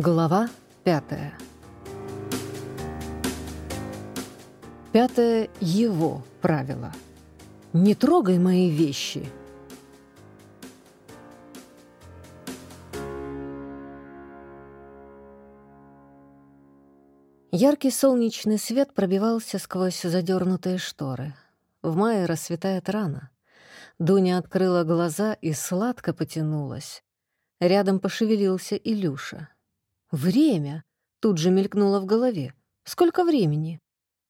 Глава пятая. Пятое — его правило. «Не трогай мои вещи!» Яркий солнечный свет пробивался сквозь задернутые шторы. В мае рассветает рано. Дуня открыла глаза и сладко потянулась. Рядом пошевелился Илюша. «Время!» — тут же мелькнуло в голове. «Сколько времени?»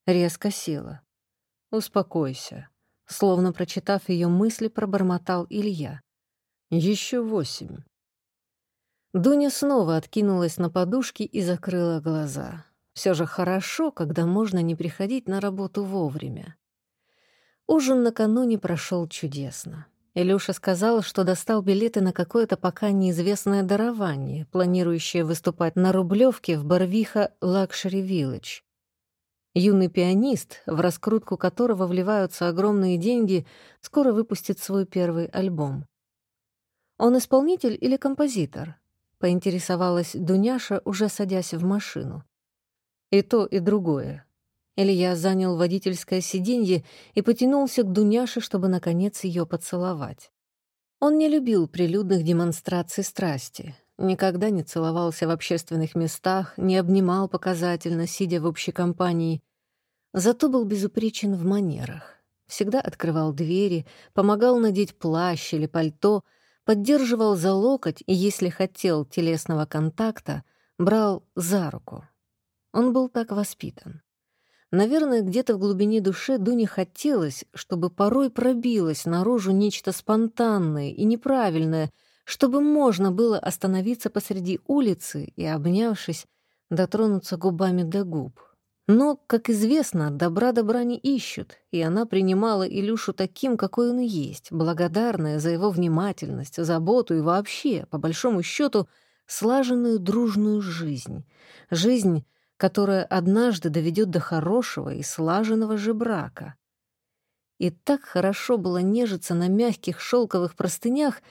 Резко села. «Успокойся», — словно прочитав ее мысли, пробормотал Илья. Еще восемь». Дуня снова откинулась на подушки и закрыла глаза. Все же хорошо, когда можно не приходить на работу вовремя. Ужин накануне прошел чудесно. Илюша сказал, что достал билеты на какое-то пока неизвестное дарование, планирующее выступать на Рублевке в Барвиха Luxury Village. Юный пианист, в раскрутку которого вливаются огромные деньги, скоро выпустит свой первый альбом. «Он исполнитель или композитор?» — поинтересовалась Дуняша, уже садясь в машину. «И то, и другое», Илья занял водительское сиденье и потянулся к Дуняше, чтобы, наконец, ее поцеловать. Он не любил прилюдных демонстраций страсти, никогда не целовался в общественных местах, не обнимал показательно, сидя в общей компании. Зато был безупречен в манерах. Всегда открывал двери, помогал надеть плащ или пальто, поддерживал за локоть и, если хотел телесного контакта, брал за руку. Он был так воспитан. Наверное, где-то в глубине души Дуне хотелось, чтобы порой пробилось наружу нечто спонтанное и неправильное, чтобы можно было остановиться посреди улицы и, обнявшись, дотронуться губами до губ. Но, как известно, добра добра не ищут, и она принимала Илюшу таким, какой он есть, благодарная за его внимательность, заботу и вообще, по большому счету, слаженную дружную жизнь. Жизнь, которая однажды доведет до хорошего и слаженного же брака. И так хорошо было нежиться на мягких шелковых простынях,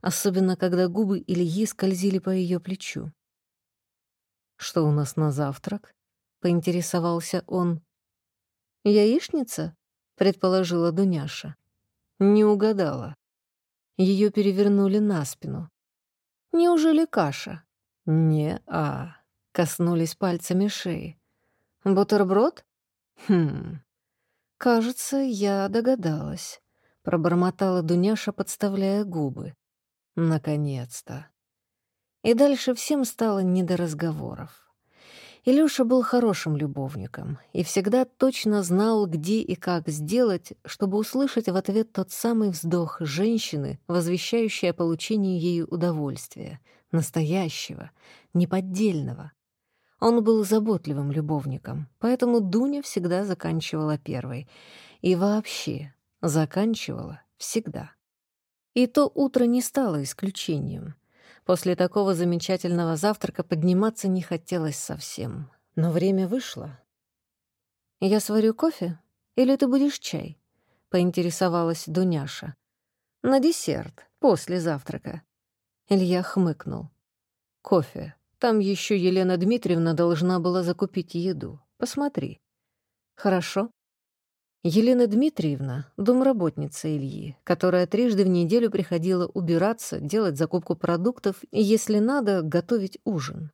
особенно когда губы Ильи скользили по ее плечу. «Что у нас на завтрак?» — поинтересовался он. «Яичница?» — предположила Дуняша. Не угадала. Ее перевернули на спину. «Неужели каша?» «Не-а», коснулись пальцами шеи. «Бутерброд? Хм... Кажется, я догадалась», — пробормотала Дуняша, подставляя губы. «Наконец-то». И дальше всем стало не до разговоров. Илюша был хорошим любовником и всегда точно знал, где и как сделать, чтобы услышать в ответ тот самый вздох женщины, возвещающий о получении ею удовольствия, настоящего, неподдельного. Он был заботливым любовником, поэтому Дуня всегда заканчивала первой. И вообще заканчивала всегда. И то утро не стало исключением. После такого замечательного завтрака подниматься не хотелось совсем. Но время вышло. «Я сварю кофе? Или ты будешь чай?» — поинтересовалась Дуняша. «На десерт, после завтрака». Илья хмыкнул. «Кофе. Там еще Елена Дмитриевна должна была закупить еду. Посмотри. Хорошо. Елена Дмитриевна — домработница Ильи, которая трижды в неделю приходила убираться, делать закупку продуктов и, если надо, готовить ужин.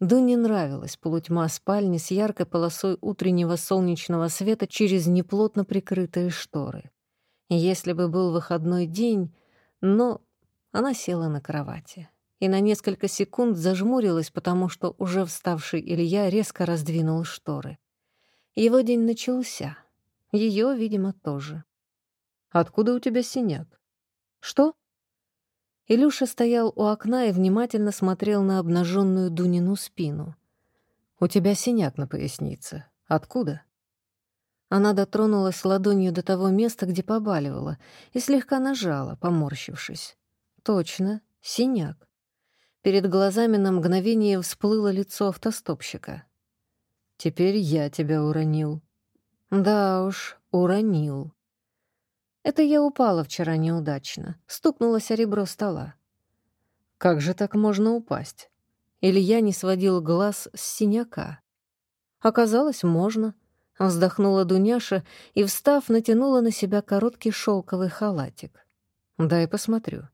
Дуне нравилась полутьма спальни с яркой полосой утреннего солнечного света через неплотно прикрытые шторы. Если бы был выходной день, но она села на кровати и на несколько секунд зажмурилась, потому что уже вставший Илья резко раздвинул шторы. Его день начался. Ее, видимо, тоже. «Откуда у тебя синяк?» «Что?» Илюша стоял у окна и внимательно смотрел на обнаженную Дунину спину. «У тебя синяк на пояснице. Откуда?» Она дотронулась ладонью до того места, где побаливала, и слегка нажала, поморщившись. «Точно, синяк. Перед глазами на мгновение всплыло лицо автостопщика. «Теперь я тебя уронил». «Да уж, уронил». Это я упала вчера неудачно, стукнулась о ребро стола. «Как же так можно упасть?» Илья не сводил глаз с синяка. Оказалось, можно. Вздохнула Дуняша и, встав, натянула на себя короткий шелковый халатик. «Дай посмотрю».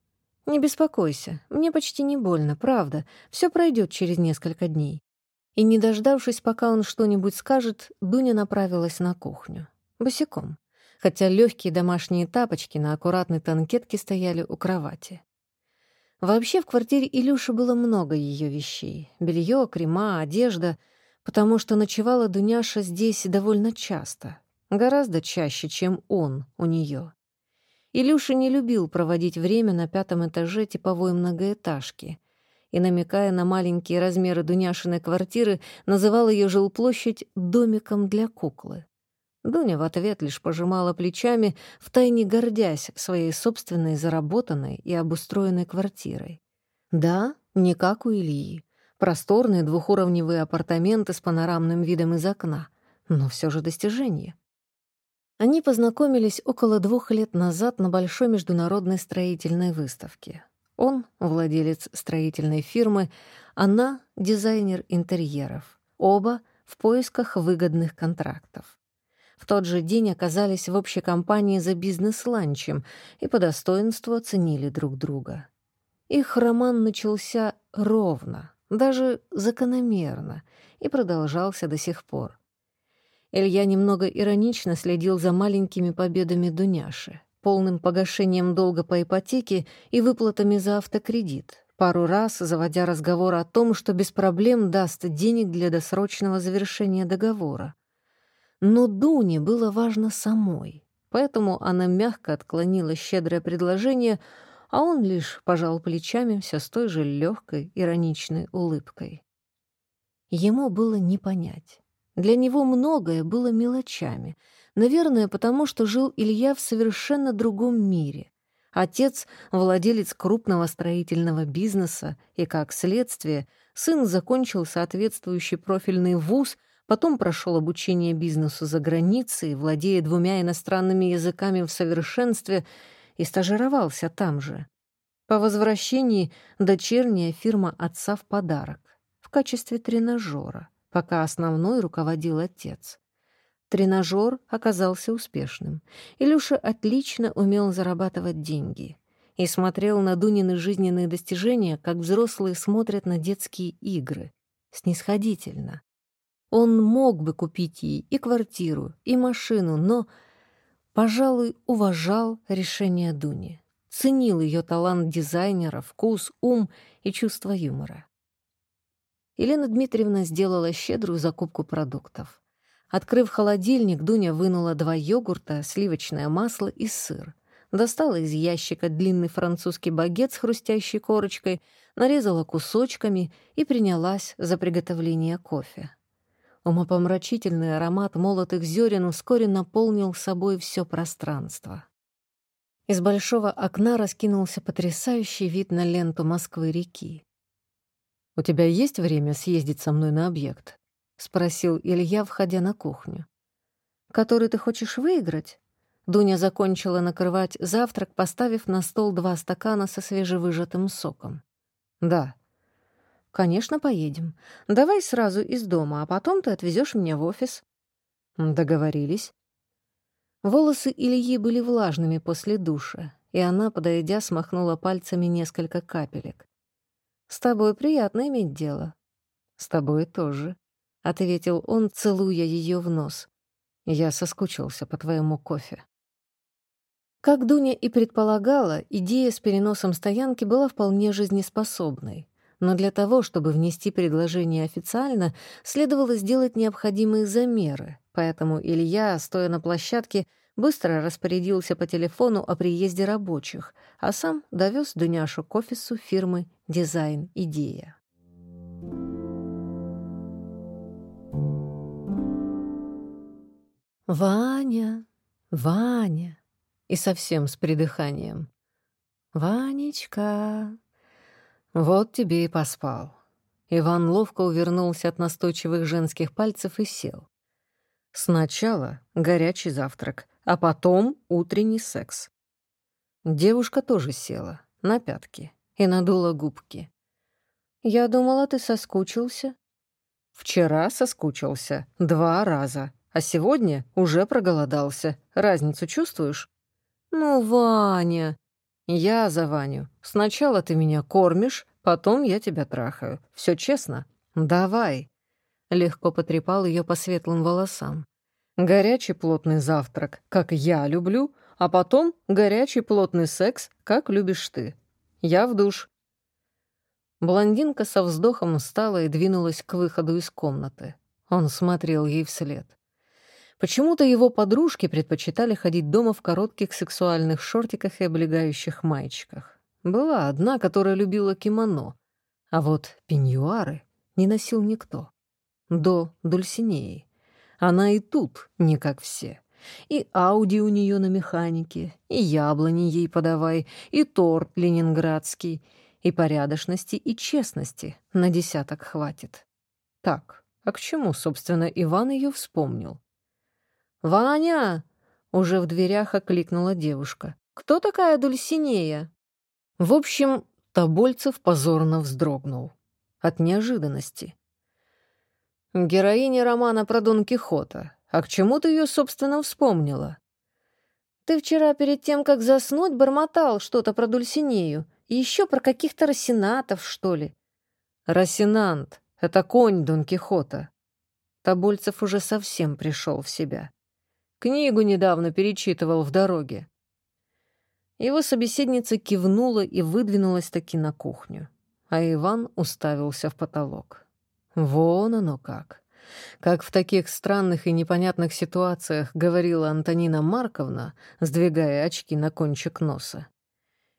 «Не беспокойся, мне почти не больно, правда. Все пройдет через несколько дней». И, не дождавшись, пока он что-нибудь скажет, Дуня направилась на кухню. Босиком. Хотя легкие домашние тапочки на аккуратной танкетке стояли у кровати. Вообще в квартире Илюши было много ее вещей. Белье, крема, одежда, потому что ночевала Дуняша здесь довольно часто. Гораздо чаще, чем он у нее. Илюша не любил проводить время на пятом этаже типовой многоэтажки и, намекая на маленькие размеры Дуняшиной квартиры, называл ее жилплощадь «домиком для куклы». Дуня в ответ лишь пожимала плечами, втайне гордясь своей собственной заработанной и обустроенной квартирой. Да, не как у Ильи. Просторные двухуровневые апартаменты с панорамным видом из окна. Но все же достижение. Они познакомились около двух лет назад на большой международной строительной выставке. Он — владелец строительной фирмы, она — дизайнер интерьеров. Оба в поисках выгодных контрактов. В тот же день оказались в общей компании за бизнес-ланчем и по достоинству оценили друг друга. Их роман начался ровно, даже закономерно, и продолжался до сих пор. Илья немного иронично следил за маленькими победами Дуняши, полным погашением долга по ипотеке и выплатами за автокредит, пару раз заводя разговор о том, что без проблем даст денег для досрочного завершения договора. Но Дуне было важно самой, поэтому она мягко отклонила щедрое предложение, а он лишь пожал плечами все с той же легкой, ироничной улыбкой. Ему было не понять. Для него многое было мелочами. Наверное, потому что жил Илья в совершенно другом мире. Отец — владелец крупного строительного бизнеса, и, как следствие, сын закончил соответствующий профильный вуз, потом прошел обучение бизнесу за границей, владея двумя иностранными языками в совершенстве и стажировался там же. По возвращении дочерняя фирма отца в подарок в качестве тренажера — пока основной руководил отец. Тренажер оказался успешным. Илюша отлично умел зарабатывать деньги и смотрел на Дунины жизненные достижения, как взрослые смотрят на детские игры, снисходительно. Он мог бы купить ей и квартиру, и машину, но, пожалуй, уважал решение Дуни, ценил ее талант дизайнера, вкус, ум и чувство юмора. Елена Дмитриевна сделала щедрую закупку продуктов. Открыв холодильник, Дуня вынула два йогурта, сливочное масло и сыр. Достала из ящика длинный французский багет с хрустящей корочкой, нарезала кусочками и принялась за приготовление кофе. Умопомрачительный аромат молотых зерен вскоре наполнил собой все пространство. Из большого окна раскинулся потрясающий вид на ленту Москвы-реки. «У тебя есть время съездить со мной на объект?» — спросил Илья, входя на кухню. «Который ты хочешь выиграть?» Дуня закончила накрывать завтрак, поставив на стол два стакана со свежевыжатым соком. «Да». «Конечно, поедем. Давай сразу из дома, а потом ты отвезешь меня в офис». «Договорились». Волосы Ильи были влажными после душа, и она, подойдя, смахнула пальцами несколько капелек. «С тобой приятно иметь дело». «С тобой тоже», — ответил он, целуя ее в нос. «Я соскучился по твоему кофе». Как Дуня и предполагала, идея с переносом стоянки была вполне жизнеспособной. Но для того, чтобы внести предложение официально, следовало сделать необходимые замеры, поэтому Илья, стоя на площадке, быстро распорядился по телефону о приезде рабочих, а сам довез Дуняшу к офису фирмы «Дизайн Идея». «Ваня, Ваня!» И совсем с придыханием. «Ванечка!» «Вот тебе и поспал». Иван ловко увернулся от настойчивых женских пальцев и сел. Сначала горячий завтрак, а потом утренний секс. Девушка тоже села на пятки и надула губки. Я думала, ты соскучился. Вчера соскучился. Два раза. А сегодня уже проголодался. Разницу чувствуешь? Ну, Ваня. Я за Ваню. Сначала ты меня кормишь, потом я тебя трахаю. Все честно? Давай. Легко потрепал ее по светлым волосам. Горячий плотный завтрак, как я люблю, а потом горячий плотный секс, как любишь ты. Я в душ. Блондинка со вздохом встала и двинулась к выходу из комнаты. Он смотрел ей вслед. Почему-то его подружки предпочитали ходить дома в коротких сексуальных шортиках и облегающих маечках. Была одна, которая любила кимоно, а вот пеньюары не носил никто. До Дульсинеи. Она и тут не как все. И Ауди у нее на механике, и яблони ей подавай, и торт ленинградский, и порядочности, и честности на десяток хватит. Так, а к чему, собственно, Иван ее вспомнил? «Ваня!» — уже в дверях окликнула девушка. «Кто такая Дульсинея?» В общем, Тобольцев позорно вздрогнул. От неожиданности. «Героиня романа про Дон Кихота. А к чему ты ее, собственно, вспомнила?» «Ты вчера перед тем, как заснуть, бормотал что-то про Дульсинею. И еще про каких-то рассенатов, что ли». «Рассенант — это конь Дон Кихота». Тобольцев уже совсем пришел в себя. Книгу недавно перечитывал в дороге. Его собеседница кивнула и выдвинулась таки на кухню, а Иван уставился в потолок. Вон оно как. Как в таких странных и непонятных ситуациях говорила Антонина Марковна, сдвигая очки на кончик носа.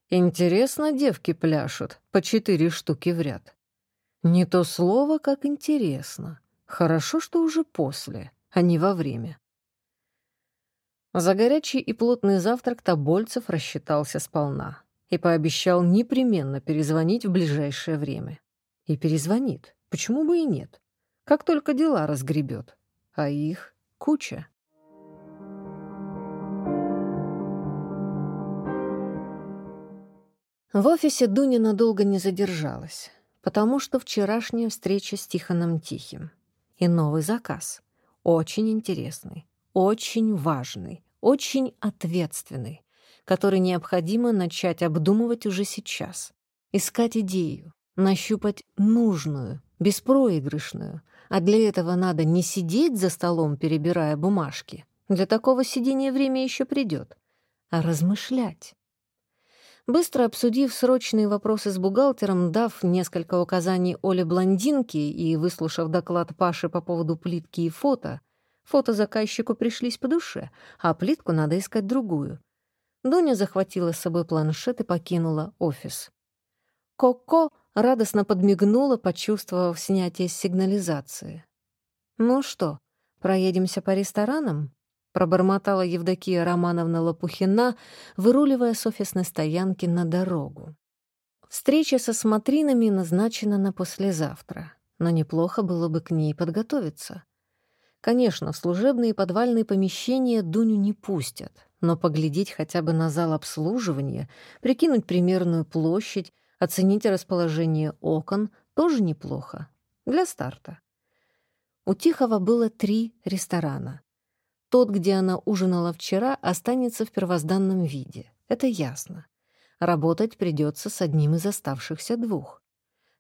Интересно девки пляшут, по четыре штуки в ряд. Не то слово, как интересно. Хорошо, что уже после, а не во время. За горячий и плотный завтрак Тобольцев рассчитался сполна и пообещал непременно перезвонить в ближайшее время. И перезвонит, почему бы и нет, как только дела разгребет, а их куча. В офисе Дуня надолго не задержалась, потому что вчерашняя встреча с Тихоном Тихим и новый заказ, очень интересный, очень важный, очень ответственный, который необходимо начать обдумывать уже сейчас. Искать идею, нащупать нужную, беспроигрышную. А для этого надо не сидеть за столом, перебирая бумажки. Для такого сидения время еще придет. А размышлять. Быстро обсудив срочные вопросы с бухгалтером, дав несколько указаний Оле Блондинке и выслушав доклад Паши по поводу плитки и фото, Фото заказчику пришлись по душе, а плитку надо искать другую. Дуня захватила с собой планшет и покинула офис. Коко радостно подмигнула, почувствовав снятие сигнализации. «Ну что, проедемся по ресторанам?» — пробормотала Евдокия Романовна Лопухина, выруливая с офисной стоянки на дорогу. Встреча со смотринами назначена на послезавтра, но неплохо было бы к ней подготовиться. Конечно, в служебные подвальные помещения Дуню не пустят, но поглядеть хотя бы на зал обслуживания, прикинуть примерную площадь, оценить расположение окон тоже неплохо. Для старта. У Тихого было три ресторана. Тот, где она ужинала вчера, останется в первозданном виде. Это ясно. Работать придется с одним из оставшихся двух.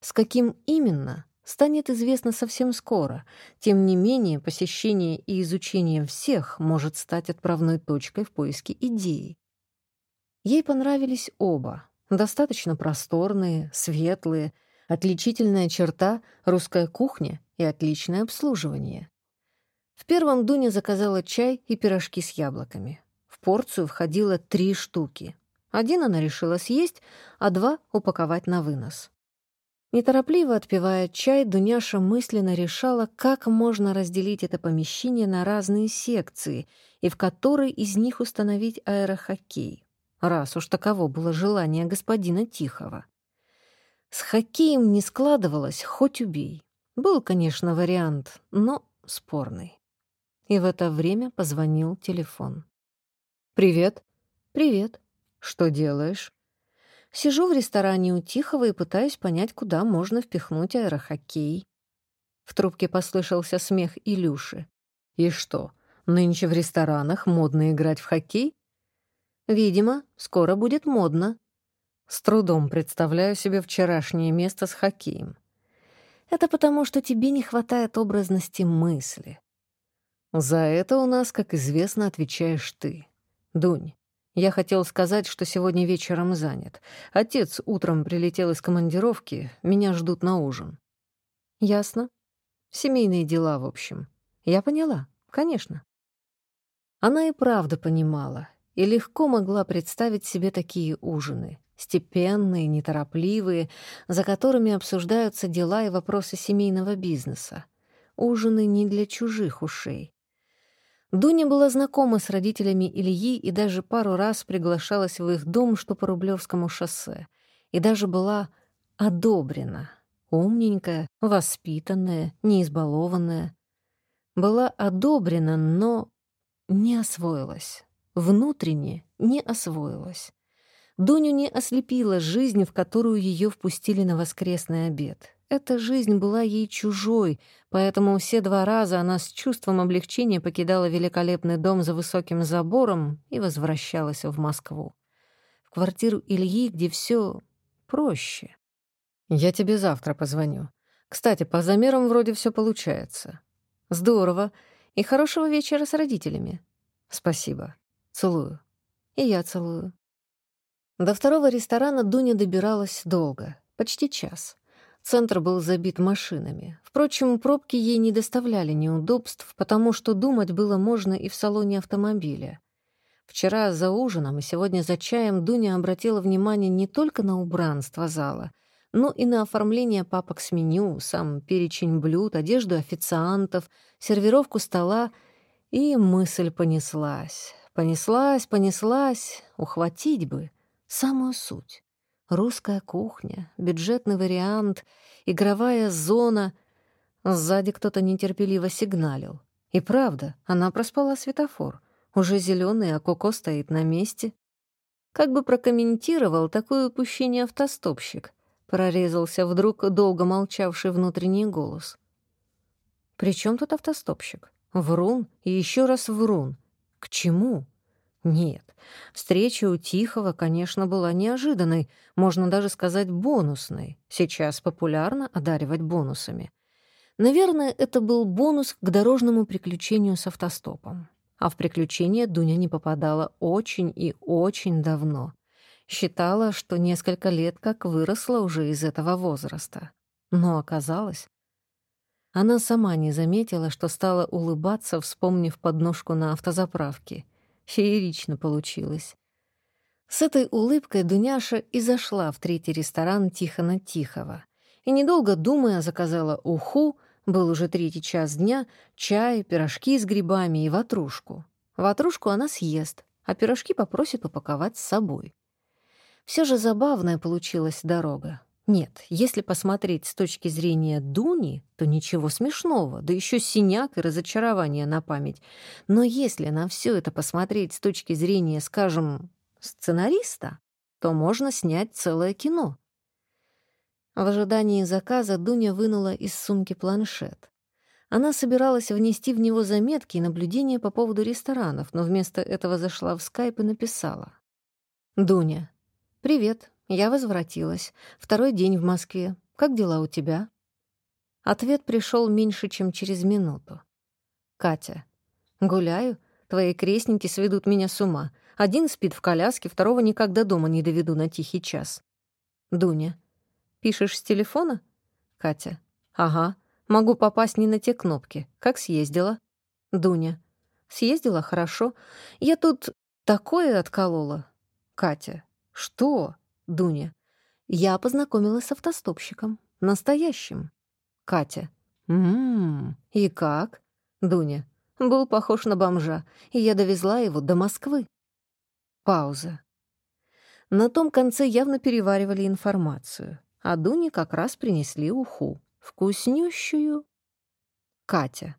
С каким именно, станет известно совсем скоро. Тем не менее, посещение и изучение всех может стать отправной точкой в поиске идеи. Ей понравились оба. Достаточно просторные, светлые, отличительная черта — русская кухня и отличное обслуживание. В первом Дуня заказала чай и пирожки с яблоками. В порцию входило три штуки. Один она решила съесть, а два — упаковать на вынос. Неторопливо отпивая чай, Дуняша мысленно решала, как можно разделить это помещение на разные секции и в которой из них установить аэрохоккей, раз уж таково было желание господина Тихого. С хоккеем не складывалось, хоть убей. Был, конечно, вариант, но спорный. И в это время позвонил телефон. «Привет». «Привет. Что делаешь?» Сижу в ресторане у Тихого и пытаюсь понять, куда можно впихнуть аэрохоккей. В трубке послышался смех Илюши. «И что, нынче в ресторанах модно играть в хоккей?» «Видимо, скоро будет модно». С трудом представляю себе вчерашнее место с хоккеем. Это потому, что тебе не хватает образности мысли. За это у нас, как известно, отвечаешь ты. Дунь, я хотел сказать, что сегодня вечером занят. Отец утром прилетел из командировки, меня ждут на ужин. Ясно. Семейные дела, в общем. Я поняла, конечно. Она и правда понимала, и легко могла представить себе такие ужины, степенные, неторопливые, за которыми обсуждаются дела и вопросы семейного бизнеса. Ужины не для чужих ушей. Дуня была знакома с родителями Ильи и даже пару раз приглашалась в их дом, что по Рублевскому шоссе, и даже была одобрена. Умненькая, воспитанная, неизбалованная. Была одобрена, но не освоилась. Внутренне не освоилась. Дуню не ослепила жизнь, в которую ее впустили на воскресный обед. Эта жизнь была ей чужой, поэтому все два раза она с чувством облегчения покидала великолепный дом за высоким забором и возвращалась в Москву. В квартиру Ильи, где все проще. «Я тебе завтра позвоню. Кстати, по замерам вроде все получается. Здорово. И хорошего вечера с родителями. Спасибо. Целую. И я целую». До второго ресторана Дуня добиралась долго, почти час. Центр был забит машинами. Впрочем, пробки ей не доставляли неудобств, потому что думать было можно и в салоне автомобиля. Вчера за ужином и сегодня за чаем Дуня обратила внимание не только на убранство зала, но и на оформление папок с меню, сам перечень блюд, одежду официантов, сервировку стола, и мысль понеслась. Понеслась, понеслась, ухватить бы, самую суть. Русская кухня, бюджетный вариант, игровая зона. Сзади кто-то нетерпеливо сигналил. И правда, она проспала светофор. Уже зеленый, а Коко стоит на месте. Как бы прокомментировал такое упущение автостопщик? Прорезался вдруг долго молчавший внутренний голос. «При чем тут автостопщик? Врун и еще раз врун. К чему?» Нет, встреча у Тихого, конечно, была неожиданной, можно даже сказать бонусной. Сейчас популярно одаривать бонусами. Наверное, это был бонус к дорожному приключению с автостопом. А в приключения Дуня не попадала очень и очень давно. Считала, что несколько лет как выросла уже из этого возраста. Но оказалось... Она сама не заметила, что стала улыбаться, вспомнив подножку на автозаправке — Феерично получилось. С этой улыбкой Дуняша и зашла в третий ресторан Тихона Тихого. И, недолго думая, заказала уху, был уже третий час дня, чай, пирожки с грибами и ватрушку. Ватрушку она съест, а пирожки попросит упаковать с собой. Все же забавная получилась дорога. Нет, если посмотреть с точки зрения Дуни, то ничего смешного, да еще синяк и разочарование на память. Но если на все это посмотреть с точки зрения, скажем, сценариста, то можно снять целое кино. В ожидании заказа Дуня вынула из сумки планшет. Она собиралась внести в него заметки и наблюдения по поводу ресторанов, но вместо этого зашла в скайп и написала. «Дуня, привет. Я возвратилась. Второй день в Москве. Как дела у тебя? Ответ пришел меньше, чем через минуту. Катя. Гуляю. Твои крестники сведут меня с ума. Один спит в коляске, второго никогда дома не доведу на тихий час. Дуня. Пишешь с телефона? Катя. Ага. Могу попасть не на те кнопки. Как съездила? Дуня. Съездила хорошо. Я тут такое отколола. Катя. Что? Дуня. Я познакомилась с автостопщиком. Настоящим. Катя. Ммм, и как? Дуня. Был похож на бомжа, и я довезла его до Москвы. Пауза. На том конце явно переваривали информацию, а Дуне как раз принесли уху. Вкуснющую. Катя.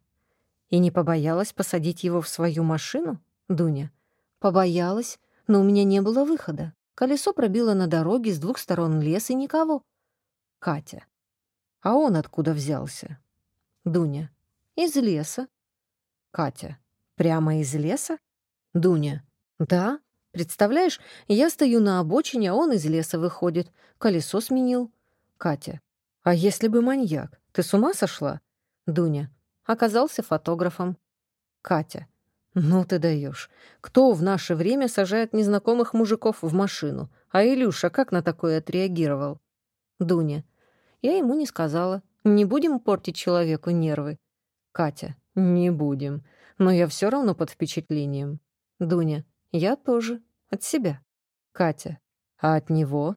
И не побоялась посадить его в свою машину? Дуня. Побоялась, но у меня не было выхода. Колесо пробило на дороге с двух сторон лес и никого. Катя. А он откуда взялся? Дуня. Из леса. Катя. Прямо из леса? Дуня. Да. Представляешь, я стою на обочине, а он из леса выходит. Колесо сменил. Катя. А если бы маньяк? Ты с ума сошла? Дуня. Оказался фотографом. Катя. Ну ты даешь. Кто в наше время сажает незнакомых мужиков в машину? А Илюша как на такое отреагировал? Дуня. Я ему не сказала. Не будем портить человеку нервы. Катя. Не будем. Но я все равно под впечатлением. Дуня. Я тоже. От себя. Катя. А от него?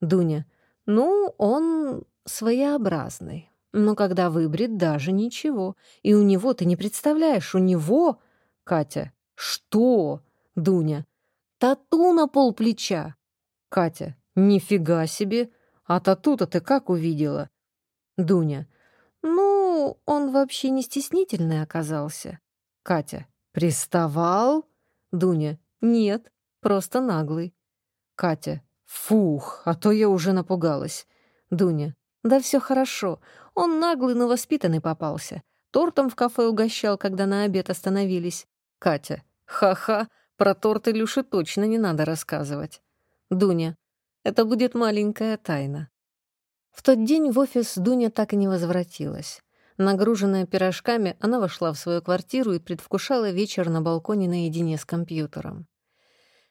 Дуня. Ну, он своеобразный. Но когда выбрит, даже ничего. И у него, ты не представляешь, у него... Катя. Что? Дуня. Тату на пол плеча. Катя. Нифига себе. А тату-то ты как увидела? Дуня. Ну, он вообще не стеснительный оказался. Катя. Приставал? Дуня. «Нет, просто наглый». Катя. «Фух, а то я уже напугалась». Дуня. «Да все хорошо. Он наглый, но воспитанный попался. Тортом в кафе угощал, когда на обед остановились». Катя. «Ха-ха, про торт Илюше точно не надо рассказывать». Дуня. «Это будет маленькая тайна». В тот день в офис Дуня так и не возвратилась. Нагруженная пирожками, она вошла в свою квартиру и предвкушала вечер на балконе наедине с компьютером.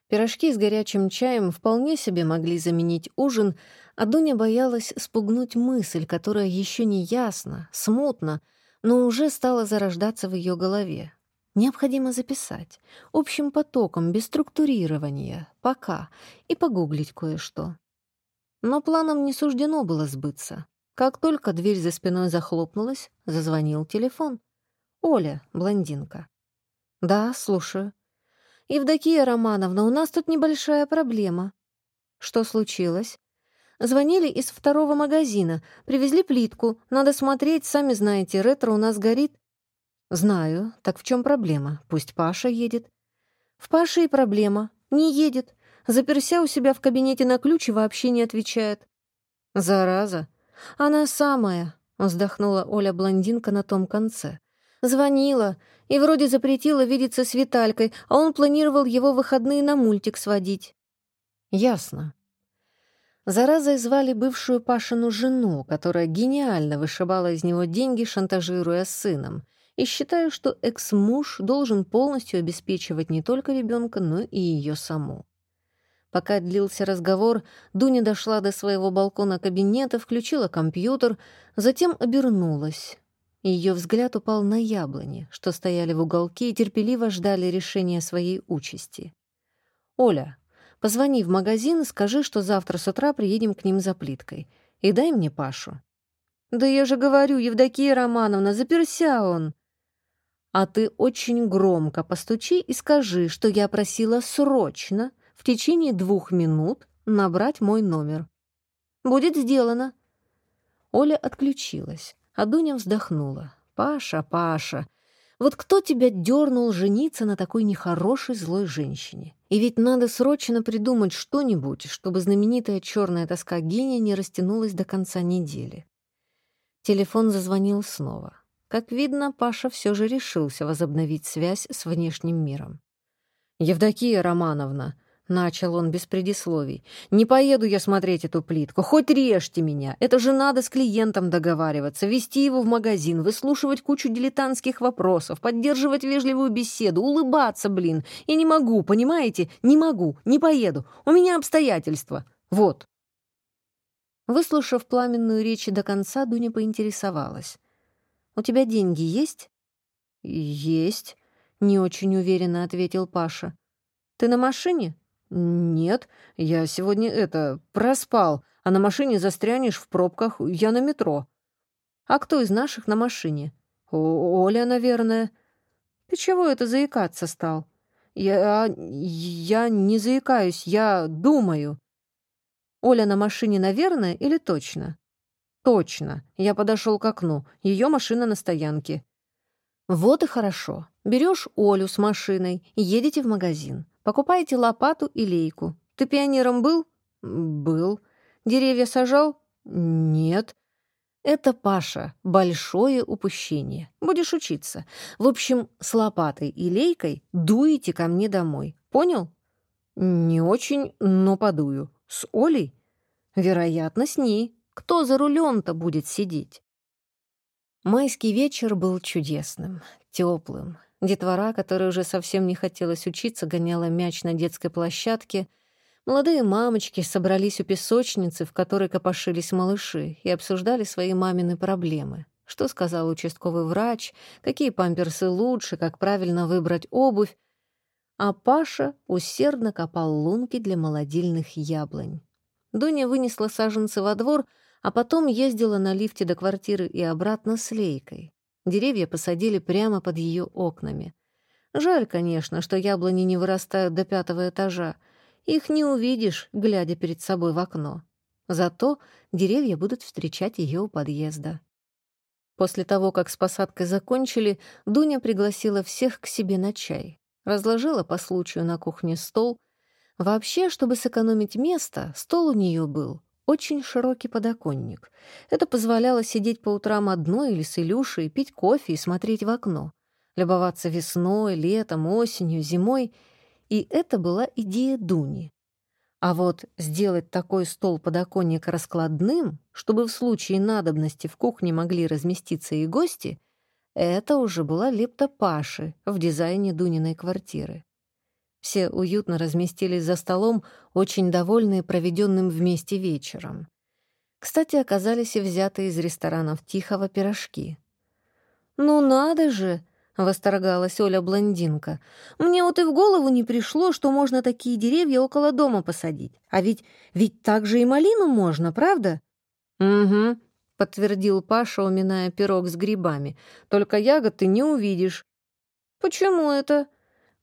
Пирожки с горячим чаем вполне себе могли заменить ужин, а Дуня боялась спугнуть мысль, которая еще не ясна, смутна, но уже стала зарождаться в ее голове. Необходимо записать, общим потоком, без структурирования, пока, и погуглить кое-что. Но планам не суждено было сбыться. Как только дверь за спиной захлопнулась, зазвонил телефон. «Оля, блондинка». «Да, слушаю». «Евдокия Романовна, у нас тут небольшая проблема». «Что случилось?» «Звонили из второго магазина. Привезли плитку. Надо смотреть, сами знаете, ретро у нас горит». «Знаю. Так в чем проблема? Пусть Паша едет». «В Паше и проблема. Не едет. Заперся у себя в кабинете на ключ и вообще не отвечает». «Зараза. Она самая», — вздохнула Оля-блондинка на том конце. Звонила и вроде запретила видеться с Виталькой, а он планировал его выходные на мультик сводить. Ясно. Заразой звали бывшую Пашину жену, которая гениально вышибала из него деньги, шантажируя сыном. И считаю, что экс-муж должен полностью обеспечивать не только ребенка, но и ее саму. Пока длился разговор, Дуня дошла до своего балкона кабинета, включила компьютер, затем обернулась. Ее взгляд упал на яблони, что стояли в уголке и терпеливо ждали решения своей участи. «Оля, позвони в магазин и скажи, что завтра с утра приедем к ним за плиткой. И дай мне Пашу». «Да я же говорю, Евдокия Романовна, заперся он!» «А ты очень громко постучи и скажи, что я просила срочно в течение двух минут набрать мой номер». «Будет сделано». Оля отключилась. А Дуня вздохнула. «Паша, Паша, вот кто тебя дернул жениться на такой нехорошей злой женщине? И ведь надо срочно придумать что-нибудь, чтобы знаменитая черная тоска гения не растянулась до конца недели». Телефон зазвонил снова. Как видно, Паша все же решился возобновить связь с внешним миром. «Евдокия Романовна», Начал он без предисловий. «Не поеду я смотреть эту плитку. Хоть режьте меня. Это же надо с клиентом договариваться, вести его в магазин, выслушивать кучу дилетантских вопросов, поддерживать вежливую беседу, улыбаться, блин. Я не могу, понимаете? Не могу, не поеду. У меня обстоятельства. Вот». Выслушав пламенную речь до конца, Дуня поинтересовалась. «У тебя деньги есть?» «Есть», — не очень уверенно ответил Паша. «Ты на машине?» «Нет, я сегодня это, проспал, а на машине застрянешь в пробках, я на метро». «А кто из наших на машине?» «Оля, наверное». «Ты чего это заикаться стал?» «Я... я не заикаюсь, я думаю». «Оля на машине, наверное, или точно?» «Точно. Я подошел к окну. Ее машина на стоянке». «Вот и хорошо. Берешь Олю с машиной едете в магазин. Покупаете лопату и лейку. Ты пионером был? Был. Деревья сажал? Нет. Это, Паша, большое упущение. Будешь учиться. В общем, с лопатой и лейкой дуете ко мне домой. Понял? Не очень, но подую. С Олей? Вероятно, с ней. Кто за рулем-то будет сидеть? Майский вечер был чудесным, теплым. Детвора, которая уже совсем не хотелось учиться, гоняла мяч на детской площадке. Молодые мамочки собрались у песочницы, в которой копошились малыши, и обсуждали свои мамины проблемы. Что сказал участковый врач, какие памперсы лучше, как правильно выбрать обувь. А Паша усердно копал лунки для молодильных яблонь. Дуня вынесла саженцы во двор, а потом ездила на лифте до квартиры и обратно с лейкой. Деревья посадили прямо под ее окнами. Жаль, конечно, что яблони не вырастают до пятого этажа. Их не увидишь, глядя перед собой в окно. Зато деревья будут встречать ее у подъезда. После того, как с посадкой закончили, Дуня пригласила всех к себе на чай. Разложила по случаю на кухне стол. Вообще, чтобы сэкономить место, стол у нее был очень широкий подоконник. Это позволяло сидеть по утрам одной или с Илюшей, пить кофе и смотреть в окно, любоваться весной, летом, осенью, зимой. И это была идея Дуни. А вот сделать такой стол-подоконник раскладным, чтобы в случае надобности в кухне могли разместиться и гости, это уже была лепта Паши в дизайне Дуниной квартиры. Все уютно разместились за столом, очень довольные проведенным вместе вечером. Кстати, оказались и взятые из ресторанов Тихого пирожки. «Ну надо же!» — восторгалась Оля-блондинка. «Мне вот и в голову не пришло, что можно такие деревья около дома посадить. А ведь, ведь так же и малину можно, правда?» «Угу», — подтвердил Паша, уминая пирог с грибами. «Только ягод ты не увидишь». «Почему это?»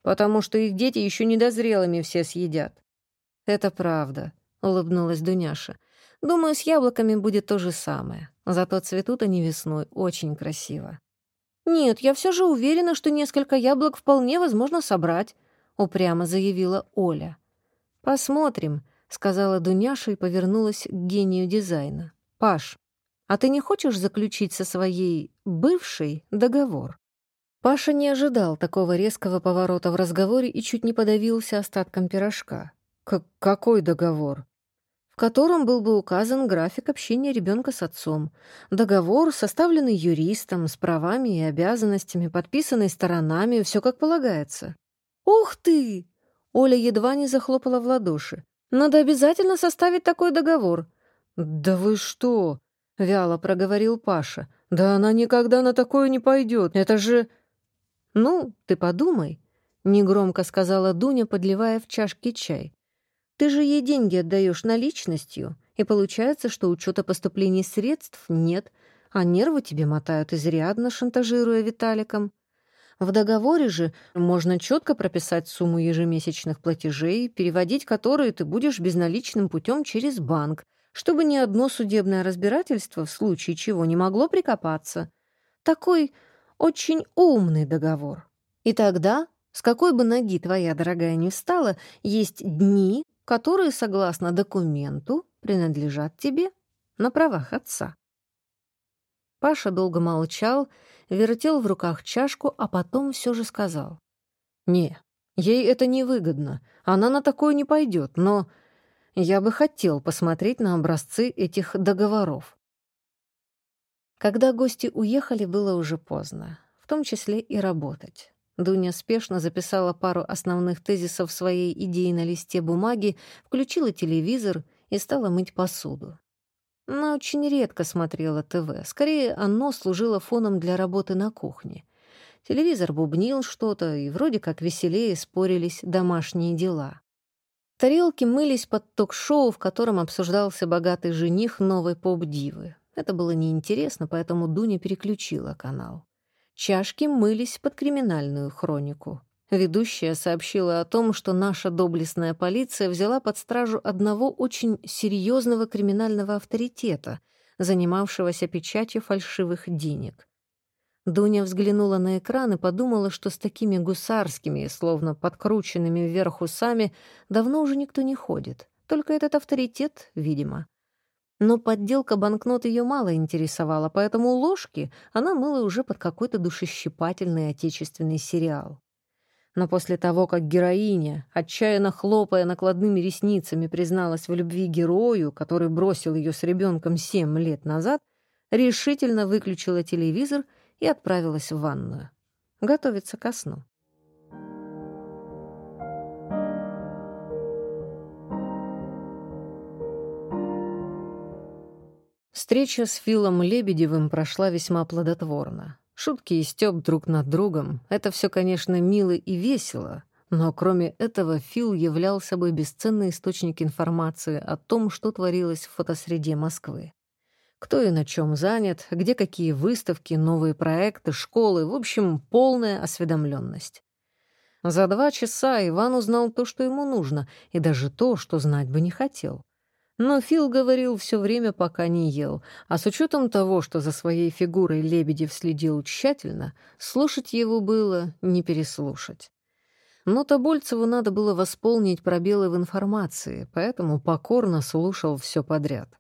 Потому что их дети еще недозрелыми все съедят». «Это правда», — улыбнулась Дуняша. «Думаю, с яблоками будет то же самое. Зато цветут они весной очень красиво». «Нет, я все же уверена, что несколько яблок вполне возможно собрать», — упрямо заявила Оля. «Посмотрим», — сказала Дуняша и повернулась к гению дизайна. «Паш, а ты не хочешь заключить со своей бывшей договор?» Паша не ожидал такого резкого поворота в разговоре и чуть не подавился остатком пирожка. К «Какой договор?» в котором был бы указан график общения ребенка с отцом. Договор, составленный юристом, с правами и обязанностями, подписанный сторонами, все как полагается. «Ух ты!» Оля едва не захлопала в ладоши. «Надо обязательно составить такой договор». «Да вы что?» — вяло проговорил Паша. «Да она никогда на такое не пойдет. Это же...» «Ну, ты подумай», — негромко сказала Дуня, подливая в чашки чай. «Ты же ей деньги отдаешь наличностью, и получается, что учета поступлений средств нет, а нервы тебе мотают изрядно, шантажируя Виталиком. В договоре же можно четко прописать сумму ежемесячных платежей, переводить которые ты будешь безналичным путем через банк, чтобы ни одно судебное разбирательство в случае чего не могло прикопаться. Такой очень умный договор. И тогда, с какой бы ноги твоя дорогая не встала, есть дни, которые, согласно документу, принадлежат тебе на правах отца. Паша долго молчал, вертел в руках чашку, а потом все же сказал. «Не, ей это невыгодно, она на такое не пойдет, но я бы хотел посмотреть на образцы этих договоров. Когда гости уехали, было уже поздно, в том числе и работать. Дуня спешно записала пару основных тезисов своей идеи на листе бумаги, включила телевизор и стала мыть посуду. Она очень редко смотрела ТВ, скорее оно служило фоном для работы на кухне. Телевизор бубнил что-то, и вроде как веселее спорились домашние дела. Тарелки мылись под ток-шоу, в котором обсуждался богатый жених новой поп-дивы. Это было неинтересно, поэтому Дуня переключила канал. Чашки мылись под криминальную хронику. Ведущая сообщила о том, что наша доблестная полиция взяла под стражу одного очень серьезного криминального авторитета, занимавшегося печатью фальшивых денег. Дуня взглянула на экран и подумала, что с такими гусарскими, словно подкрученными вверх усами, давно уже никто не ходит. Только этот авторитет, видимо. Но подделка банкнот ее мало интересовала, поэтому ложки она мыла уже под какой-то душещипательный отечественный сериал. Но после того, как героиня, отчаянно хлопая накладными ресницами, призналась в любви герою, который бросил ее с ребенком семь лет назад, решительно выключила телевизор — и отправилась в ванную. Готовиться ко сну. Встреча с Филом Лебедевым прошла весьма плодотворно. Шутки и стёб друг над другом — это все, конечно, мило и весело, но кроме этого Фил являл собой бесценный источник информации о том, что творилось в фотосреде Москвы кто и на чем занят, где какие выставки, новые проекты, школы, в общем, полная осведомленность. За два часа Иван узнал то, что ему нужно, и даже то, что знать бы не хотел. Но Фил говорил все время, пока не ел, а с учетом того, что за своей фигурой Лебедев следил тщательно, слушать его было не переслушать. Но Тобольцеву надо было восполнить пробелы в информации, поэтому покорно слушал все подряд —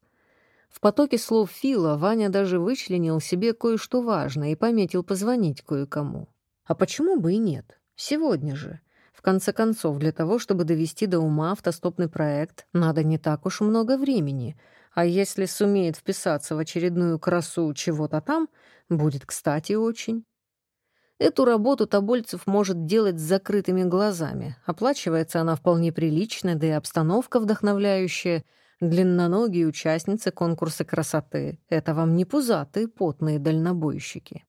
в потоке слов Фила Ваня даже вычленил себе кое-что важное и пометил позвонить кое-кому. А почему бы и нет? Сегодня же. В конце концов, для того, чтобы довести до ума автостопный проект, надо не так уж много времени. А если сумеет вписаться в очередную красу чего-то там, будет кстати очень. Эту работу Тобольцев может делать с закрытыми глазами. Оплачивается она вполне прилично, да и обстановка вдохновляющая — Длинноногие участницы конкурса красоты — это вам не пузатые, потные дальнобойщики.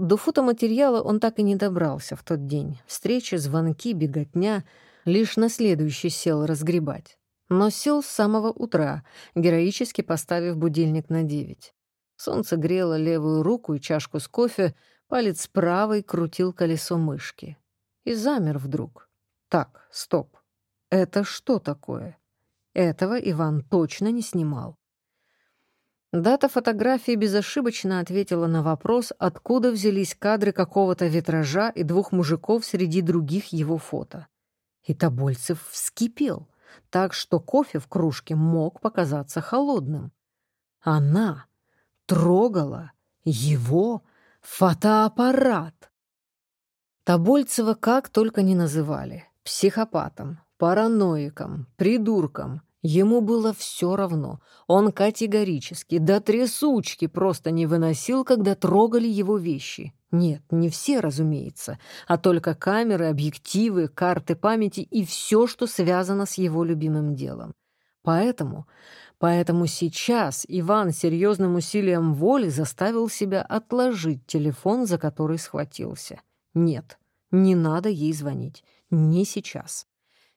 До фотоматериала он так и не добрался в тот день. Встречи, звонки, беготня. Лишь на следующий сел разгребать. Но сел с самого утра, героически поставив будильник на девять. Солнце грело левую руку и чашку с кофе, палец правой крутил колесо мышки. И замер вдруг. Так, стоп. Это что такое? Этого Иван точно не снимал. Дата фотографии безошибочно ответила на вопрос, откуда взялись кадры какого-то витража и двух мужиков среди других его фото. И Тобольцев вскипел, так что кофе в кружке мог показаться холодным. Она трогала его фотоаппарат. Тобольцева как только не называли — психопатом, параноиком, придурком. Ему было все равно. Он категорически, до трясучки просто не выносил, когда трогали его вещи. Нет, не все, разумеется, а только камеры, объективы, карты памяти и все, что связано с его любимым делом. Поэтому, поэтому сейчас Иван серьезным усилием воли заставил себя отложить телефон, за который схватился. Нет, не надо ей звонить. Не сейчас.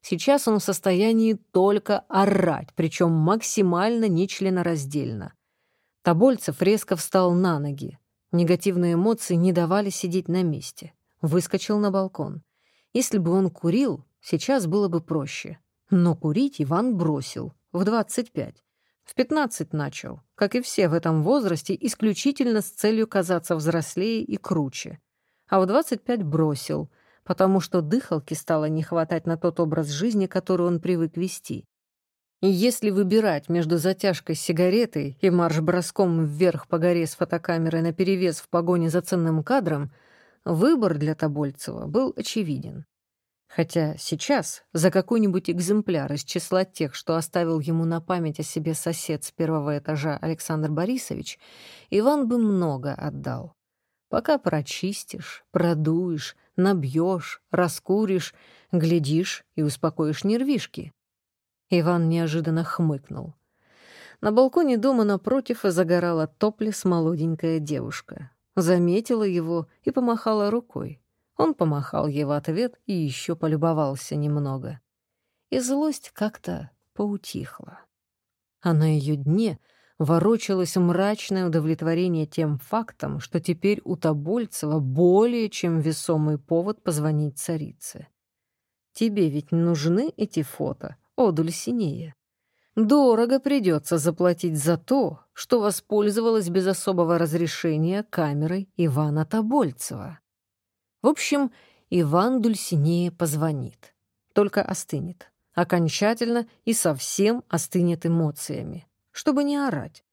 Сейчас он в состоянии только орать, причем максимально нечленораздельно. Тобольцев резко встал на ноги. Негативные эмоции не давали сидеть на месте. Выскочил на балкон. Если бы он курил, сейчас было бы проще. Но курить Иван бросил. В 25. В 15 начал, как и все в этом возрасте, исключительно с целью казаться взрослее и круче. А в 25 бросил — потому что дыхалки стало не хватать на тот образ жизни, который он привык вести. И если выбирать между затяжкой сигаретой и марш-броском вверх по горе с фотокамерой наперевес в погоне за ценным кадром, выбор для Тобольцева был очевиден. Хотя сейчас за какой-нибудь экземпляр из числа тех, что оставил ему на память о себе сосед с первого этажа Александр Борисович, Иван бы много отдал. Пока прочистишь, продуешь, набьешь, раскуришь, глядишь и успокоишь нервишки. Иван неожиданно хмыкнул. На балконе дома напротив загорала топлес молоденькая девушка. Заметила его и помахала рукой. Он помахал ей в ответ и еще полюбовался немного. И злость как-то поутихла. А на ее дне — ворочалось мрачное удовлетворение тем фактом, что теперь у Тобольцева более чем весомый повод позвонить царице. «Тебе ведь нужны эти фото, о Дульсинея? Дорого придется заплатить за то, что воспользовалась без особого разрешения камерой Ивана Тобольцева. В общем, Иван Дульсинее позвонит. Только остынет. Окончательно и совсем остынет эмоциями. Чтобы не орать.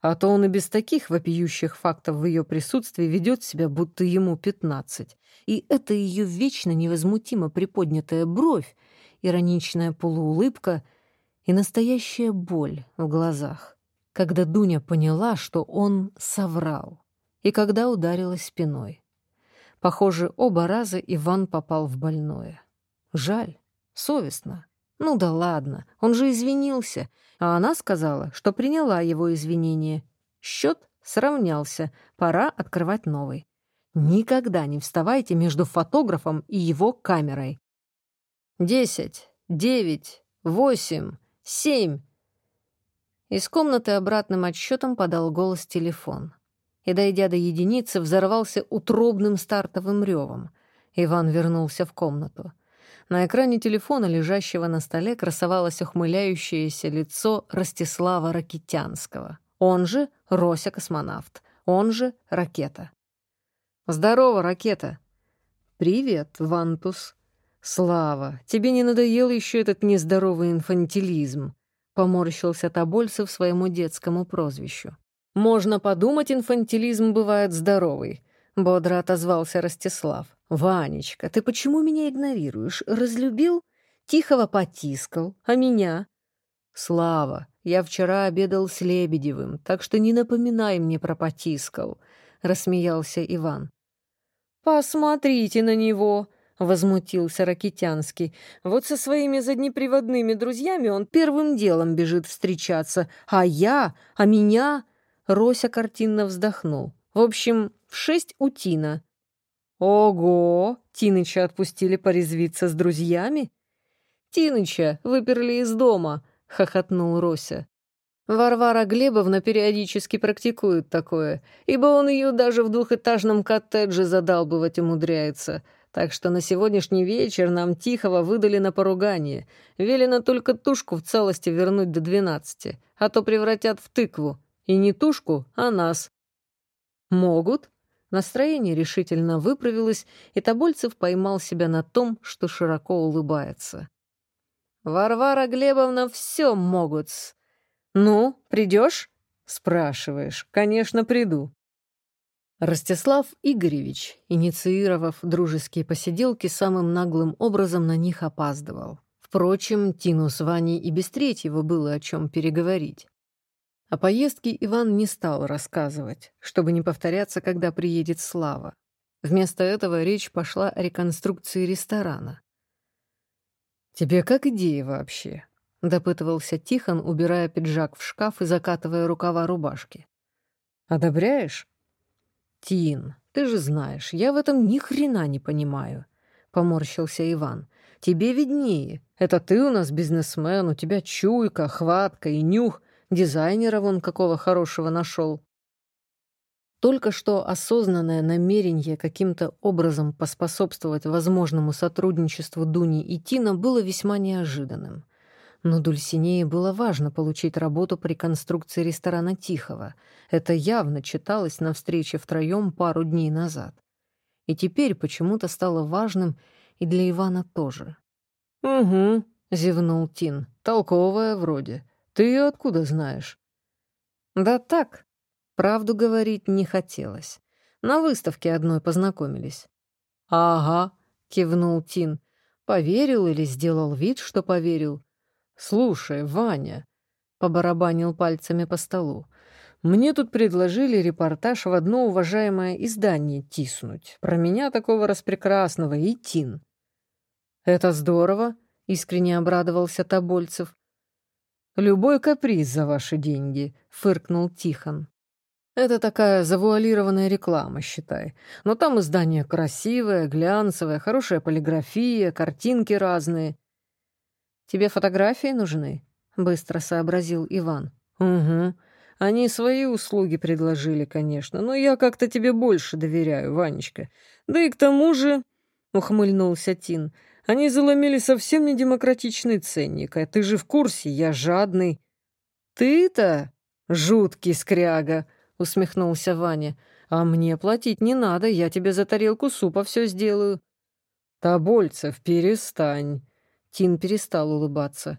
А то он и без таких вопиющих фактов в ее присутствии ведет себя, будто ему пятнадцать. И это ее вечно невозмутимо приподнятая бровь, ироничная полуулыбка и настоящая боль в глазах, когда Дуня поняла, что он соврал, и когда ударилась спиной. Похоже, оба раза Иван попал в больное. Жаль, совестно. Ну да ладно, он же извинился, а она сказала, что приняла его извинения. Счет сравнялся, пора открывать новый. Никогда не вставайте между фотографом и его камерой. Десять, девять, восемь, семь. Из комнаты обратным отсчетом подал голос телефон. И, дойдя до единицы, взорвался утробным стартовым ревом. Иван вернулся в комнату. На экране телефона, лежащего на столе, красовалось ухмыляющееся лицо Ростислава Ракитянского. Он же Рося-космонавт. Он же Ракета. «Здорово, Ракета!» «Привет, Вантус!» «Слава, тебе не надоел еще этот нездоровый инфантилизм?» — поморщился Тобольцев своему детскому прозвищу. «Можно подумать, инфантилизм бывает здоровый», — бодро отозвался Ростислав. «Ванечка, ты почему меня игнорируешь? Разлюбил? Тихого потискал. А меня?» «Слава, я вчера обедал с Лебедевым, так что не напоминай мне про потискал», — рассмеялся Иван. «Посмотрите на него!» — возмутился Ракитянский. «Вот со своими заднеприводными друзьями он первым делом бежит встречаться. А я? А меня?» Рося картинно вздохнул. «В общем, в шесть у Тина». «Ого! Тиныча отпустили порезвиться с друзьями?» «Тиныча выперли из дома», — хохотнул Рося. Варвара Глебовна периодически практикует такое, ибо он ее даже в двухэтажном коттедже задалбывать умудряется. Так что на сегодняшний вечер нам Тихого выдали на поругание. Велено только тушку в целости вернуть до двенадцати, а то превратят в тыкву. И не тушку, а нас. Могут. Настроение решительно выправилось, и Тобольцев поймал себя на том, что широко улыбается. «Варвара Глебовна все могут. Ну, придешь?» «Спрашиваешь. Конечно, приду». Ростислав Игоревич, инициировав дружеские посиделки, самым наглым образом на них опаздывал. Впрочем, Тину с Ваней и без третьего было о чем переговорить. О поездке Иван не стал рассказывать, чтобы не повторяться, когда приедет Слава. Вместо этого речь пошла о реконструкции ресторана. «Тебе как идея вообще?» — допытывался Тихон, убирая пиджак в шкаф и закатывая рукава рубашки. «Одобряешь?» «Тин, ты же знаешь, я в этом ни хрена не понимаю», — поморщился Иван. «Тебе виднее. Это ты у нас бизнесмен, у тебя чуйка, хватка и нюх. Дизайнера вон какого хорошего нашел». Только что осознанное намерение каким-то образом поспособствовать возможному сотрудничеству Дуни и Тина было весьма неожиданным. Но Дульсинее было важно получить работу по реконструкции ресторана Тихого. Это явно читалось на встрече втроем пару дней назад. И теперь почему-то стало важным и для Ивана тоже. «Угу», — зевнул Тин, — «толковая вроде. Ты ее откуда знаешь?» «Да так», — правду говорить не хотелось. На выставке одной познакомились. «Ага», — кивнул Тин. «Поверил или сделал вид, что поверил? «Слушай, Ваня», — побарабанил пальцами по столу, «мне тут предложили репортаж в одно уважаемое издание тиснуть. Про меня такого распрекрасного и тин». «Это здорово», — искренне обрадовался Тобольцев. «Любой каприз за ваши деньги», — фыркнул Тихон. «Это такая завуалированная реклама, считай. Но там издание красивое, глянцевое, хорошая полиграфия, картинки разные». «Тебе фотографии нужны?» — быстро сообразил Иван. «Угу. Они свои услуги предложили, конечно, но я как-то тебе больше доверяю, Ванечка. Да и к тому же...» — ухмыльнулся Тин. «Они заломили совсем не демократичный ценник, а ты же в курсе, я жадный». «Ты-то жуткий скряга!» — усмехнулся Ваня. «А мне платить не надо, я тебе за тарелку супа все сделаю». «Тобольцев, перестань!» Тин перестал улыбаться.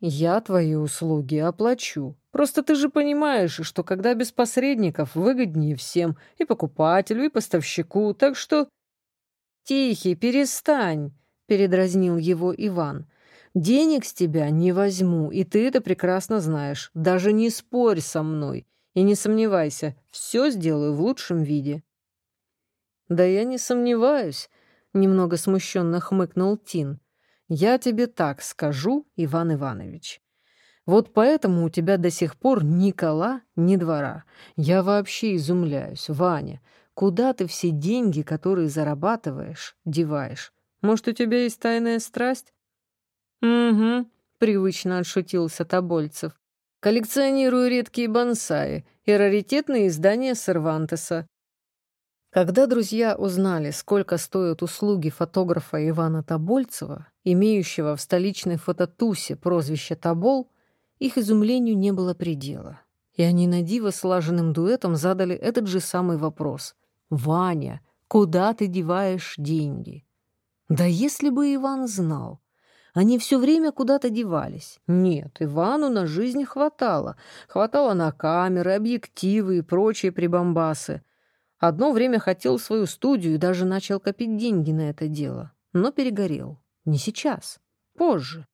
«Я твои услуги оплачу. Просто ты же понимаешь, что когда без посредников выгоднее всем, и покупателю, и поставщику, так что...» «Тихий, перестань!» — передразнил его Иван. «Денег с тебя не возьму, и ты это прекрасно знаешь. Даже не спорь со мной. И не сомневайся, все сделаю в лучшем виде». «Да я не сомневаюсь», — немного смущенно хмыкнул Тин. «Я тебе так скажу, Иван Иванович. Вот поэтому у тебя до сих пор ни кола, ни двора. Я вообще изумляюсь, Ваня, куда ты все деньги, которые зарабатываешь, деваешь? Может, у тебя есть тайная страсть?» «Угу», — привычно отшутился Тобольцев. Коллекционирую редкие бонсаи и раритетные издания Сервантеса. Когда друзья узнали, сколько стоят услуги фотографа Ивана Тобольцева, имеющего в столичной фототусе прозвище Тобол, их изумлению не было предела. И они на диво слаженным дуэтом задали этот же самый вопрос. «Ваня, куда ты деваешь деньги?» Да если бы Иван знал. Они все время куда-то девались. Нет, Ивану на жизнь хватало. Хватало на камеры, объективы и прочие прибамбасы. Одно время хотел свою студию и даже начал копить деньги на это дело. Но перегорел. Не сейчас. Позже.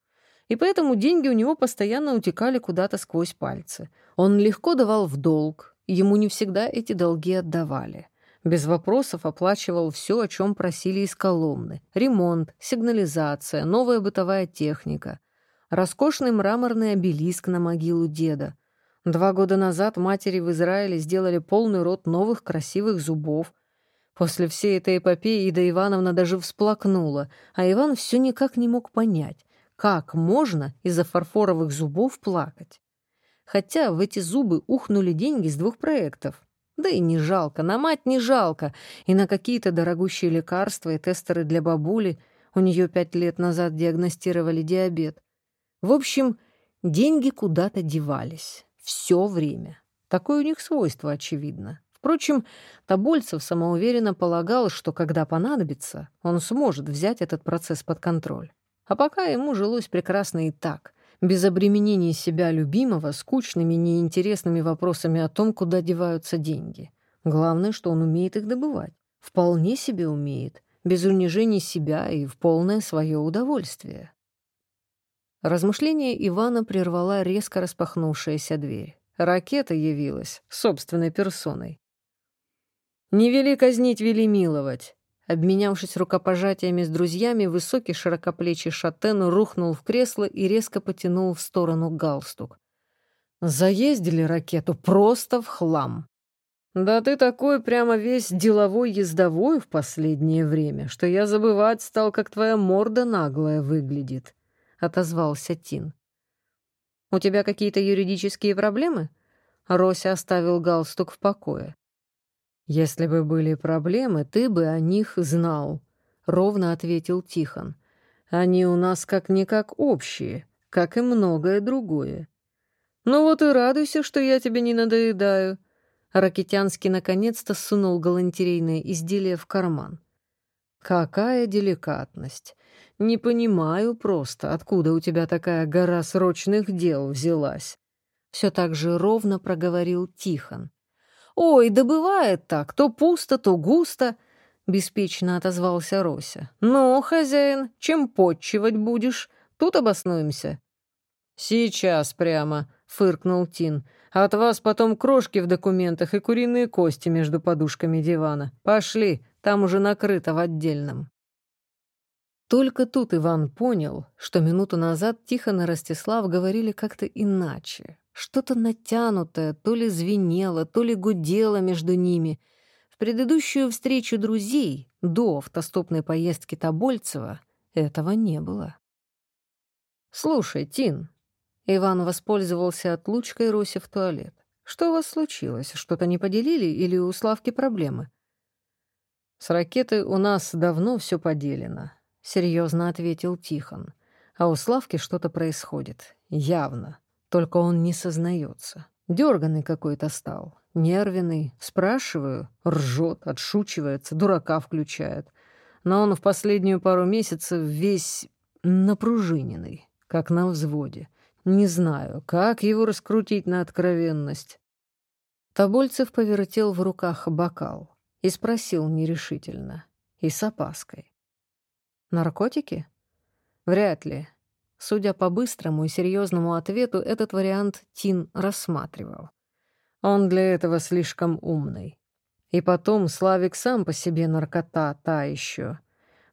И поэтому деньги у него постоянно утекали куда-то сквозь пальцы. Он легко давал в долг. Ему не всегда эти долги отдавали. Без вопросов оплачивал все, о чем просили из Коломны. Ремонт, сигнализация, новая бытовая техника. Роскошный мраморный обелиск на могилу деда. Два года назад матери в Израиле сделали полный рот новых красивых зубов. После всей этой эпопеи Ида Ивановна даже всплакнула, а Иван все никак не мог понять, как можно из-за фарфоровых зубов плакать. Хотя в эти зубы ухнули деньги с двух проектов да и не жалко, на мать не жалко. И на какие-то дорогущие лекарства и тестеры для бабули. У нее пять лет назад диагностировали диабет. В общем, деньги куда-то девались. Все время. Такое у них свойство, очевидно. Впрочем, Тобольцев самоуверенно полагал, что когда понадобится, он сможет взять этот процесс под контроль. А пока ему жилось прекрасно и так — без обременения себя любимого скучными, неинтересными вопросами о том, куда деваются деньги. Главное, что он умеет их добывать. Вполне себе умеет, без унижения себя и в полное свое удовольствие. Размышление Ивана прервала резко распахнувшаяся дверь. Ракета явилась собственной персоной. «Не вели казнить, вели миловать», Обменявшись рукопожатиями с друзьями, высокий широкоплечий шатен рухнул в кресло и резко потянул в сторону галстук. Заездили ракету просто в хлам. «Да ты такой прямо весь деловой ездовой в последнее время, что я забывать стал, как твоя морда наглая выглядит», — отозвался Тин. «У тебя какие-то юридические проблемы?» Рося оставил галстук в покое. «Если бы были проблемы, ты бы о них знал», — ровно ответил Тихон. «Они у нас как-никак общие, как и многое другое». «Ну вот и радуйся, что я тебе не надоедаю». Ракетянский наконец-то сунул галантерейное изделие в карман. «Какая деликатность! Не понимаю просто, откуда у тебя такая гора срочных дел взялась». Все так же ровно проговорил Тихон. «Ой, да бывает так, то пусто, то густо», — беспечно отозвался Рося. «Ну, хозяин, чем подчивать будешь? Тут обоснуемся». «Сейчас прямо», — фыркнул Тин. «От вас потом крошки в документах и куриные кости между подушками дивана. Пошли, там уже накрыто в отдельном». Только тут Иван понял, что минуту назад Тихон и Ростислав говорили как-то иначе, что-то натянутое то ли звенело, то ли гудело между ними. В предыдущую встречу друзей, до автостопной поездки Тобольцева, этого не было. «Слушай, Тин», — Иван воспользовался отлучкой Роси в туалет. «Что у вас случилось? Что-то не поделили или у Славки проблемы?» «С ракетой у нас давно все поделено», — серьезно ответил Тихон. «А у Славки что-то происходит. Явно. Только он не сознается. Дерганный какой-то стал, нервный. Спрашиваю, ржет, отшучивается, дурака включает. Но он в последнюю пару месяцев весь напружиненный, как на взводе. Не знаю, как его раскрутить на откровенность. Тобольцев повертел в руках бокал и спросил нерешительно и с опаской. «Наркотики?» «Вряд ли». Судя по быстрому и серьезному ответу, этот вариант Тин рассматривал. Он для этого слишком умный. И потом Славик сам по себе наркота та еще.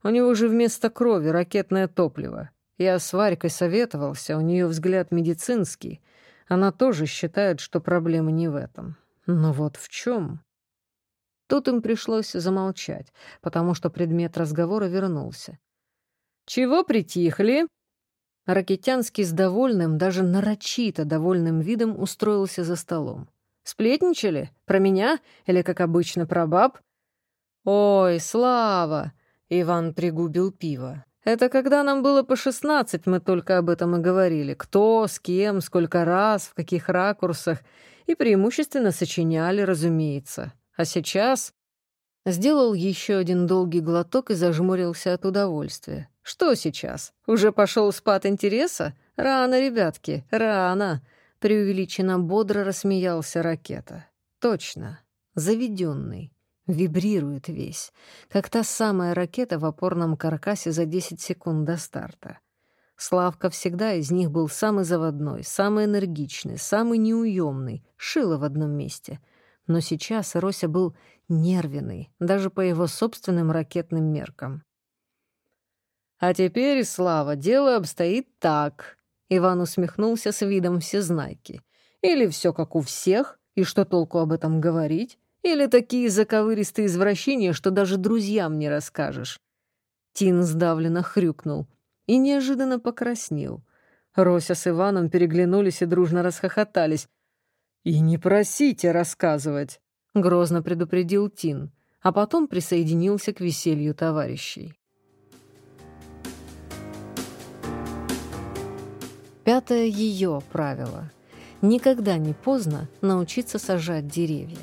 У него же вместо крови ракетное топливо. Я с Варькой советовался, у нее взгляд медицинский. Она тоже считает, что проблема не в этом. Но вот в чем? Тут им пришлось замолчать, потому что предмет разговора вернулся. «Чего притихли?» Ракетянский с довольным, даже нарочито довольным видом устроился за столом. «Сплетничали? Про меня? Или, как обычно, про баб?» «Ой, Слава!» — Иван пригубил пиво. «Это когда нам было по шестнадцать, мы только об этом и говорили. Кто, с кем, сколько раз, в каких ракурсах. И преимущественно сочиняли, разумеется. А сейчас...» Сделал еще один долгий глоток и зажмурился от удовольствия. Что сейчас? Уже пошел спад интереса? Рано, ребятки, рано. Преувеличенно бодро рассмеялся ракета. Точно. Заведенный. Вибрирует весь. Как та самая ракета в опорном каркасе за 10 секунд до старта. Славка всегда из них был самый заводной, самый энергичный, самый неуемный, шило в одном месте. Но сейчас Рося был нервный, даже по его собственным ракетным меркам. «А теперь, Слава, дело обстоит так», — Иван усмехнулся с видом всезнайки. «Или все как у всех, и что толку об этом говорить? Или такие заковыристые извращения, что даже друзьям не расскажешь?» Тин сдавленно хрюкнул и неожиданно покраснел. Рося с Иваном переглянулись и дружно расхохотались. «И не просите рассказывать», — грозно предупредил Тин, а потом присоединился к веселью товарищей. Пятое ее правило. Никогда не поздно научиться сажать деревья.